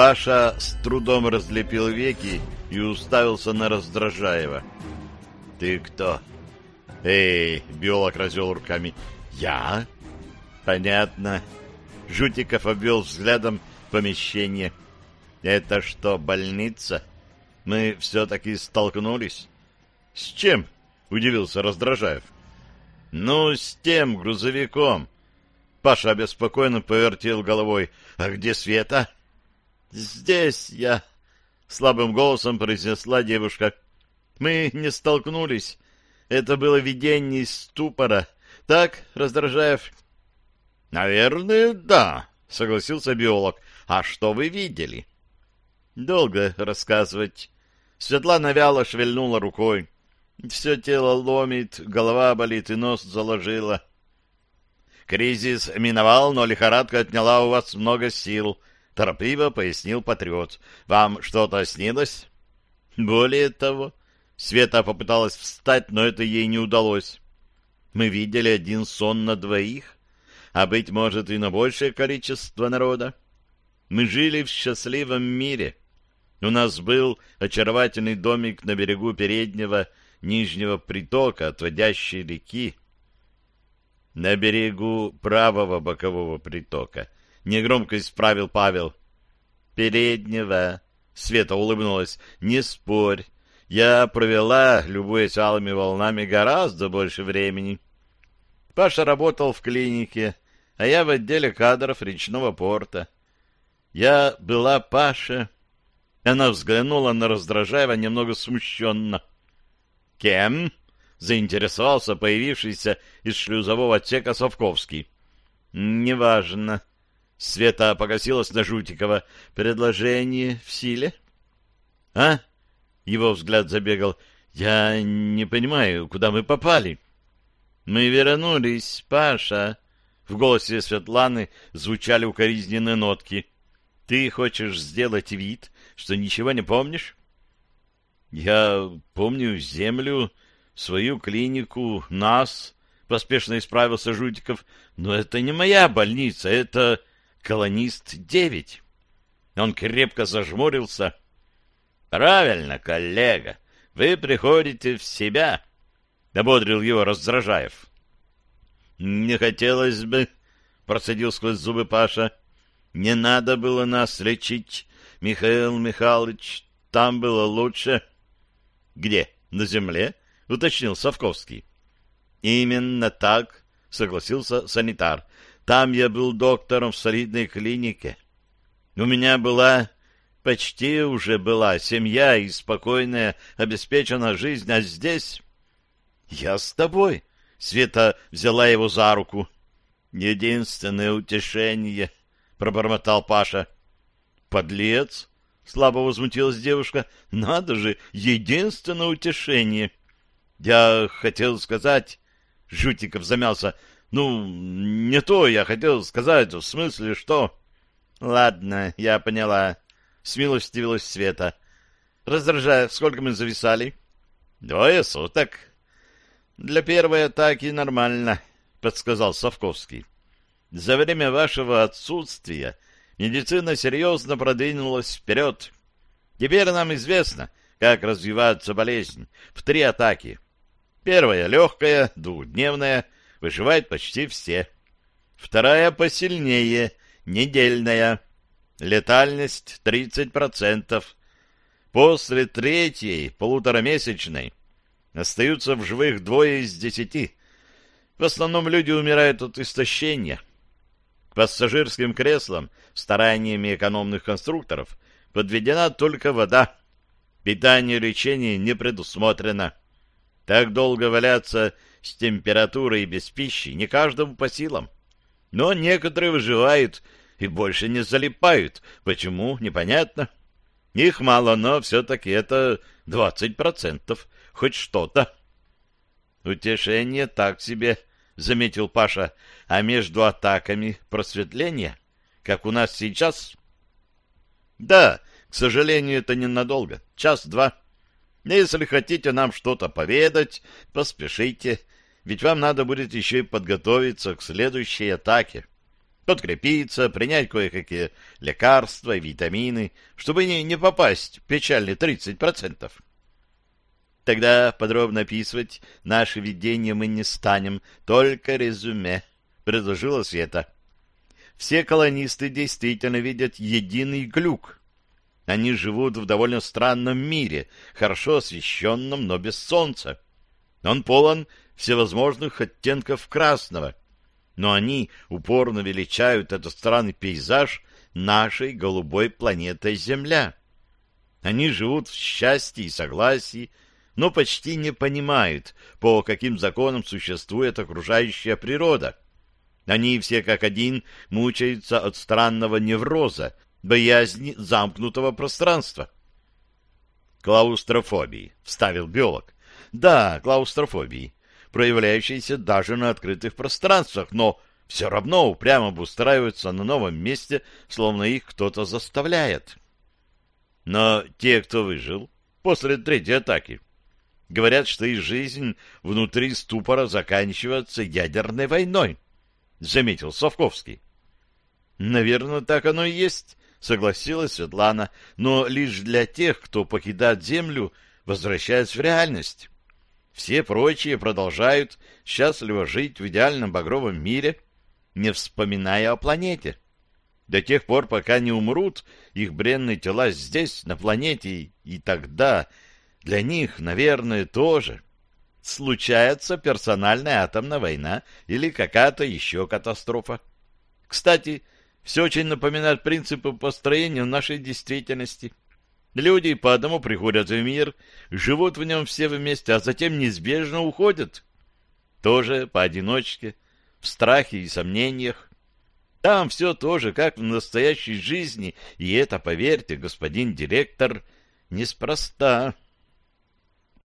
Паша с трудом разлепил веки и уставился на Раздражаева. «Ты кто?» «Эй!» — биолог развел руками. «Я?» «Понятно». Жутиков обвел взглядом помещение. «Это что, больница? Мы все-таки столкнулись?» «С чем?» — удивился Раздражаев. «Ну, с тем грузовиком». Паша обеспокоенно повертел головой. «А где Света?» здесь я...» — слабым голосом произнесла девушка. «Мы не столкнулись. Это было видение из ступора. Так, Раздражаев?» «Наверное, да», — согласился биолог. «А что вы видели?» «Долго рассказывать». Светлана вяло шевельнула рукой. Все тело ломит, голова болит и нос заложила. «Кризис миновал, но лихорадка отняла у вас много сил», Торопливо пояснил патриот. «Вам что-то снилось?» «Более того...» Света попыталась встать, но это ей не удалось. «Мы видели один сон на двоих, а, быть может, и на большее количество народа. Мы жили в счастливом мире. У нас был очаровательный домик на берегу переднего нижнего притока, отводящей реки. На берегу правого бокового притока —— негромко исправил Павел. «Переднего». Света улыбнулась. «Не спорь. Я провела, любуясь алыми волнами, гораздо больше времени». Паша работал в клинике, а я в отделе кадров речного порта. Я была Паша. Она взглянула на Раздражаева немного смущенно. «Кем?» — заинтересовался появившийся из шлюзового отсека Совковский. «Неважно», Света покосилась на Жутикова. «Предложение в силе?» «А?» — его взгляд забегал. «Я не понимаю, куда мы попали?» «Мы вернулись, Паша!» В голосе Светланы звучали укоризненные нотки. «Ты хочешь сделать вид, что ничего не помнишь?» «Я помню землю, свою клинику, нас», — поспешно исправился Жутиков. «Но это не моя больница, это...» «Колонист-9». Он крепко зажмурился. «Правильно, коллега, вы приходите в себя», — Дободрил его Раздражаев. «Не хотелось бы», — процедил сквозь зубы Паша. «Не надо было нас лечить, Михаил Михайлович. Там было лучше». «Где? На земле?» — уточнил Савковский. «Именно так», — согласился санитар. Там я был доктором в солидной клинике. У меня была, почти уже была, семья и спокойная, обеспечена жизнь, а здесь... Я с тобой. Света взяла его за руку. Единственное утешение, пробормотал Паша. Подлец, слабо возмутилась девушка. Надо же, единственное утешение. Я хотел сказать... Жутиков замялся. Ну, не то я хотел сказать, в смысле, что... Ладно, я поняла. Смилостивилась Света. Раздражая, сколько мы зависали? Двое суток. Для первой атаки нормально, подсказал Савковский. За время вашего отсутствия медицина серьезно продвинулась вперед. Теперь нам известно, как развивается болезнь в три атаки. Первая легкая, двухдневная — выживают почти все. Вторая посильнее, недельная. Летальность 30%. После третьей, полуторамесячной, остаются в живых двое из десяти. В основном люди умирают от истощения. К пассажирским креслам стараниями экономных конструкторов подведена только вода. Питание и лечение не предусмотрено. Так долго валяться с температурой и без пищи не каждому по силам. Но некоторые выживают и больше не залипают. Почему, непонятно. Их мало, но все-таки это 20%. Хоть что-то. Утешение так себе, заметил Паша. А между атаками просветление, как у нас сейчас... Да, к сожалению, это ненадолго. Час-два. Если хотите нам что-то поведать, поспешите, ведь вам надо будет еще и подготовиться к следующей атаке. Подкрепиться, принять кое-какие лекарства и витамины, чтобы не, не попасть в печальные 30%. Тогда подробно описывать наши видения мы не станем, только резюме, — предложила Света. Все колонисты действительно видят единый глюк, они живут в довольно странном мире, хорошо освещенном, но без солнца. Он полон всевозможных оттенков красного. Но они упорно величают этот странный пейзаж нашей голубой планетой Земля. Они живут в счастье и согласии, но почти не понимают, по каким законам существует окружающая природа. Они все как один мучаются от странного невроза, боязнь замкнутого пространства. Клаустрофобии, вставил биолог. Да, клаустрофобии, проявляющиеся даже на открытых пространствах, но все равно упрямо обустраиваются на новом месте, словно их кто-то заставляет. Но те, кто выжил после третьей атаки, говорят, что их жизнь внутри ступора заканчивается ядерной войной, — заметил Совковский. — Наверное, так оно и есть, согласилась Светлана, но лишь для тех, кто покидает Землю, возвращаясь в реальность. Все прочие продолжают счастливо жить в идеальном багровом мире, не вспоминая о планете. До тех пор, пока не умрут их бренные тела здесь, на планете, и тогда для них, наверное, тоже случается персональная атомная война или какая-то еще катастрофа. Кстати, все очень напоминает принципы построения нашей действительности. Люди по одному приходят в мир, живут в нем все вместе, а затем неизбежно уходят. Тоже поодиночке, в страхе и сомнениях. Там все тоже, как в настоящей жизни, и это, поверьте, господин директор, неспроста.